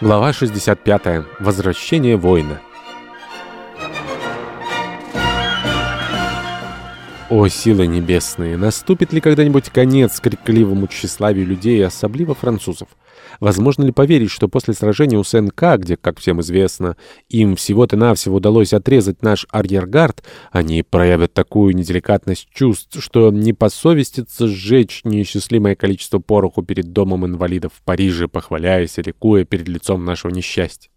Глава 65. Возвращение воина. О, силы небесные! Наступит ли когда-нибудь конец крикливому тщеславию людей, особливо французов? Возможно ли поверить, что после сражения у Сен-Ка, где, как всем известно, им всего-то навсего удалось отрезать наш арьергард, они проявят такую неделикатность чувств, что не посовестится сжечь неисчислимое количество пороху перед домом инвалидов в Париже, похваляясь и ликуя перед лицом нашего несчастья?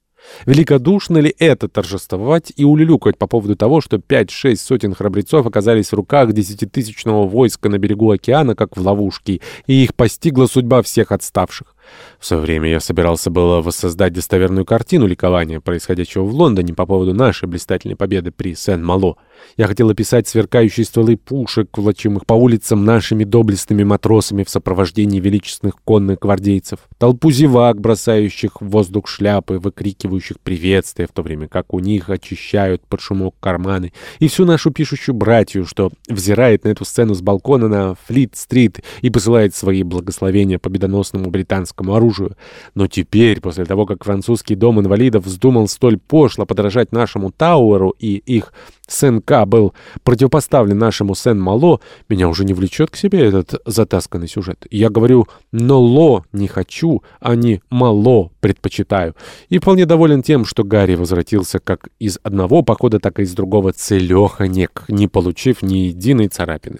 Великодушно ли это торжествовать и улюлюкать по поводу того, что пять-шесть сотен храбрецов оказались в руках десятитысячного войска на берегу океана, как в ловушке, и их постигла судьба всех отставших? В свое время я собирался было воссоздать достоверную картину ликования, происходящего в Лондоне по поводу нашей блистательной победы при Сен-Мало. Я хотел описать сверкающие стволы пушек, влачимых по улицам нашими доблестными матросами в сопровождении величественных конных гвардейцев, толпу зевак, бросающих в воздух шляпы, выкрикивающих приветствия, в то время как у них очищают под шумок карманы, и всю нашу пишущую братью, что взирает на эту сцену с балкона на Флит-стрит и посылает свои благословения победоносному британскому оружию. Но теперь, после того, как французский дом инвалидов вздумал столь пошло подражать нашему Тауэру и их Сен-К был противопоставлен нашему Сен-Мало, меня уже не влечет к себе этот затасканный сюжет. Я говорю «ноло» не хочу, а не «мало» предпочитаю. И вполне доволен тем, что Гарри возвратился как из одного похода, так и из другого целеханек, не получив ни единой царапины.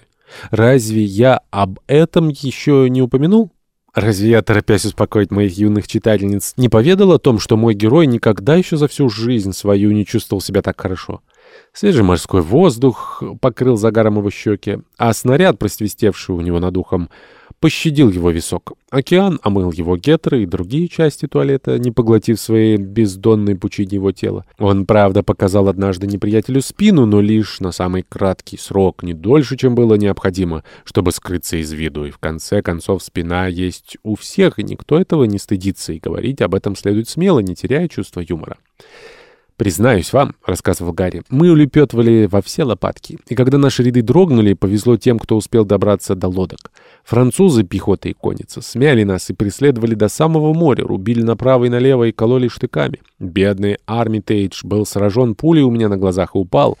Разве я об этом еще не упомянул? Разве я, торопясь успокоить моих юных читательниц, не поведал о том, что мой герой никогда еще за всю жизнь свою не чувствовал себя так хорошо? Свежий морской воздух покрыл загаром его щеки, а снаряд, просвистевший у него над ухом, пощадил его висок. Океан омыл его гетры и другие части туалета, не поглотив своей бездонной пучине его тела. Он, правда, показал однажды неприятелю спину, но лишь на самый краткий срок, не дольше, чем было необходимо, чтобы скрыться из виду. И в конце концов спина есть у всех, и никто этого не стыдится, и говорить об этом следует смело, не теряя чувства юмора. «Признаюсь вам», — рассказывал Гарри, — «мы улепетывали во все лопатки, и когда наши ряды дрогнули, повезло тем, кто успел добраться до лодок. Французы, пехота и конница, смяли нас и преследовали до самого моря, рубили направо и налево и кололи штыками. Бедный Армитейдж был сражен пулей у меня на глазах и упал.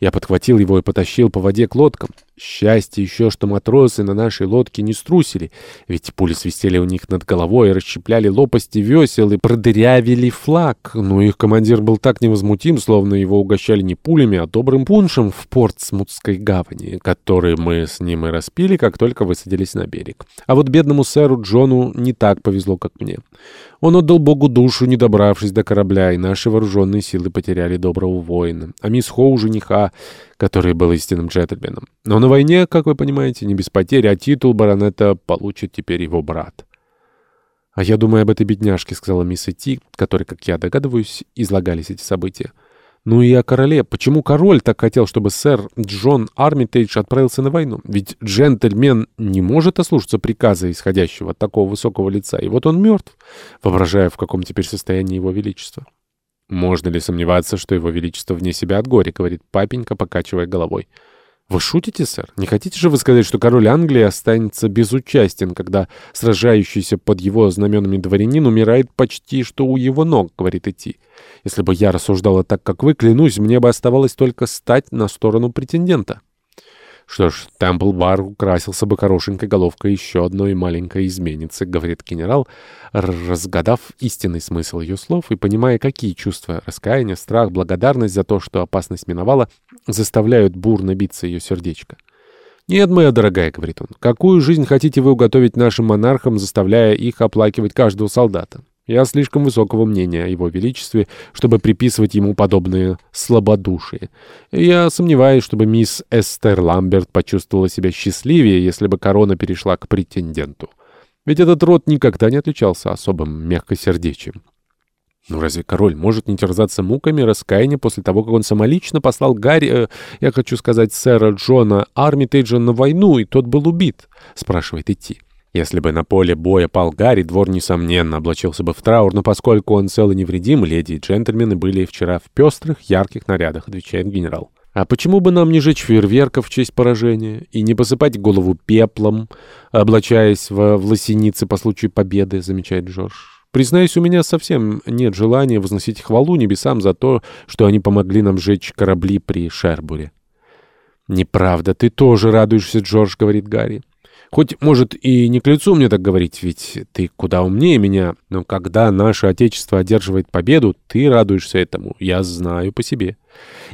Я подхватил его и потащил по воде к лодкам. Счастье еще, что матросы на нашей лодке не струсили, ведь пули свистели у них над головой, расщепляли лопасти весел и продырявили флаг. Но их командир был так невозмутим, словно его угощали не пулями, а добрым пуншем в порт Смутской гавани, который мы с ним и распили, как только высадились на берег. А вот бедному сэру Джону не так повезло, как мне. Он отдал Богу душу, не добравшись до корабля, и наши вооруженные силы потеряли доброго воина, а мисс Хоу жениха, который был истинным джентльменом. Но на войне, как вы понимаете, не без потери, а титул баронета получит теперь его брат. «А я думаю об этой бедняжке», — сказала мисс Эти, которой, как я догадываюсь, излагались эти события. Ну и о короле. Почему король так хотел, чтобы сэр Джон Армитейдж отправился на войну? Ведь джентльмен не может ослушаться приказа, исходящего от такого высокого лица. И вот он мертв, воображая, в каком теперь состоянии его величество. «Можно ли сомневаться, что его величество вне себя от горя?» — говорит папенька, покачивая головой. «Вы шутите, сэр? Не хотите же вы сказать, что король Англии останется безучастен, когда сражающийся под его знаменами дворянин умирает почти что у его ног?» — говорит Идти. «Если бы я рассуждала так, как вы, клянусь, мне бы оставалось только стать на сторону претендента». «Что ж, Темпл-бар украсился бы хорошенькой головкой еще одной маленькой изменницы», — говорит генерал, разгадав истинный смысл ее слов и понимая, какие чувства — раскаяние, страх, благодарность за то, что опасность миновала — заставляют бурно биться ее сердечко. «Нет, моя дорогая», — говорит он, — «какую жизнь хотите вы уготовить нашим монархам, заставляя их оплакивать каждого солдата? Я слишком высокого мнения о его величестве, чтобы приписывать ему подобные слабодушие. Я сомневаюсь, чтобы мисс Эстер Ламберт почувствовала себя счастливее, если бы корона перешла к претенденту. Ведь этот род никогда не отличался особым мягкосердечием. Ну разве король может не терзаться муками раскаяния после того, как он самолично послал Гарри, э, я хочу сказать, сэра Джона Армитейджа на войну, и тот был убит? Спрашивает идти. Если бы на поле боя пал Гарри, двор, несомненно, облачился бы в траур, но поскольку он цел и невредим, леди и джентльмены были вчера в пестрых, ярких нарядах, отвечает генерал. А почему бы нам не жечь фейерверков в честь поражения и не посыпать голову пеплом, облачаясь в, в лосеницы по случаю победы, замечает Джордж. Признаюсь, у меня совсем нет желания возносить хвалу небесам за то, что они помогли нам сжечь корабли при Шербуре. «Неправда, ты тоже радуешься, Джордж», — говорит Гарри. Хоть, может, и не к лицу мне так говорить, ведь ты куда умнее меня, но когда наше Отечество одерживает победу, ты радуешься этому, я знаю по себе.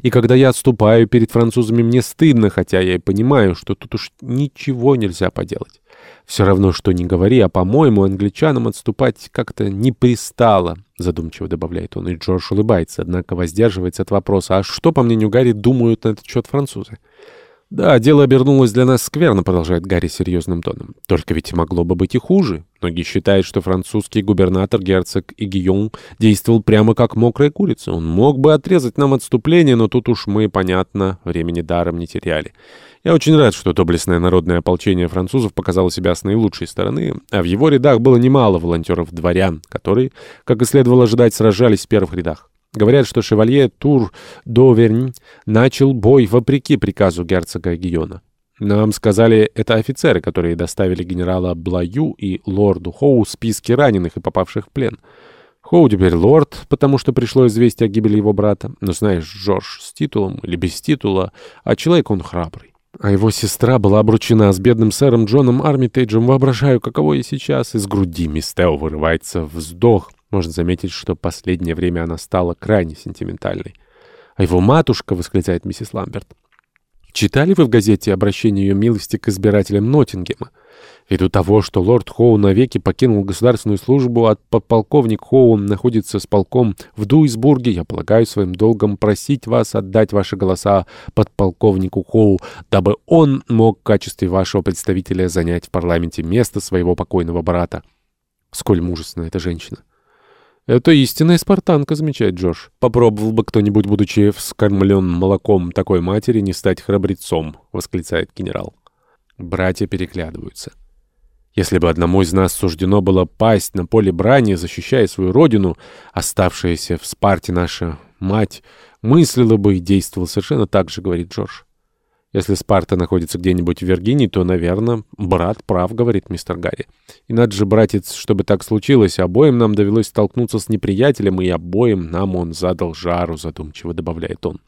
И когда я отступаю перед французами, мне стыдно, хотя я и понимаю, что тут уж ничего нельзя поделать. Все равно, что не говори, а, по-моему, англичанам отступать как-то не пристало, задумчиво добавляет он, и Джордж улыбается, однако воздерживается от вопроса, а что, по мнению Гарри, думают на этот счет французы? «Да, дело обернулось для нас скверно», — продолжает Гарри серьезным тоном. «Только ведь могло бы быть и хуже. Многие считают, что французский губернатор, герцог Игион, действовал прямо как мокрая курица. Он мог бы отрезать нам отступление, но тут уж мы, понятно, времени даром не теряли. Я очень рад, что доблестное народное ополчение французов показало себя с наилучшей стороны, а в его рядах было немало волонтеров-дворян, которые, как и следовало ожидать, сражались в первых рядах. Говорят, что шевалье Тур Довернь начал бой вопреки приказу герцога Гиона. Нам сказали, это офицеры, которые доставили генерала Блаю и лорду Хоу списки раненых и попавших в плен. Хоу теперь лорд, потому что пришло известие о гибели его брата. Но знаешь, Джордж, с титулом или без титула, а человек он храбрый. А его сестра была обручена с бедным сэром Джоном Армитейджем. Воображаю, каково ей сейчас. Из груди Мистео вырывается вздох. Можно заметить, что последнее время она стала крайне сентиментальной. «А его матушка!» — восклицает миссис Ламберт. «Читали вы в газете обращение ее милости к избирателям Ноттингема? Ввиду того, что лорд Хоу навеки покинул государственную службу, а подполковник Хоу находится с полком в Дуисбурге, я полагаю своим долгом просить вас отдать ваши голоса подполковнику Хоу, дабы он мог в качестве вашего представителя занять в парламенте место своего покойного брата. Сколь мужественна эта женщина! «Это истинная спартанка», — замечает Джош. «Попробовал бы кто-нибудь, будучи вскормлен молоком такой матери, не стать храбрецом», — восклицает генерал. Братья переглядываются. Если бы одному из нас суждено было пасть на поле брани, защищая свою родину, оставшаяся в Спарте наша мать мыслила бы и действовала совершенно так же, говорит Джордж. Если Спарта находится где-нибудь в Виргинии, то, наверное, брат прав, говорит мистер Гарри. И надо же, братец, чтобы так случилось, обоим нам довелось столкнуться с неприятелем, и обоим нам он задал жару, задумчиво добавляет он.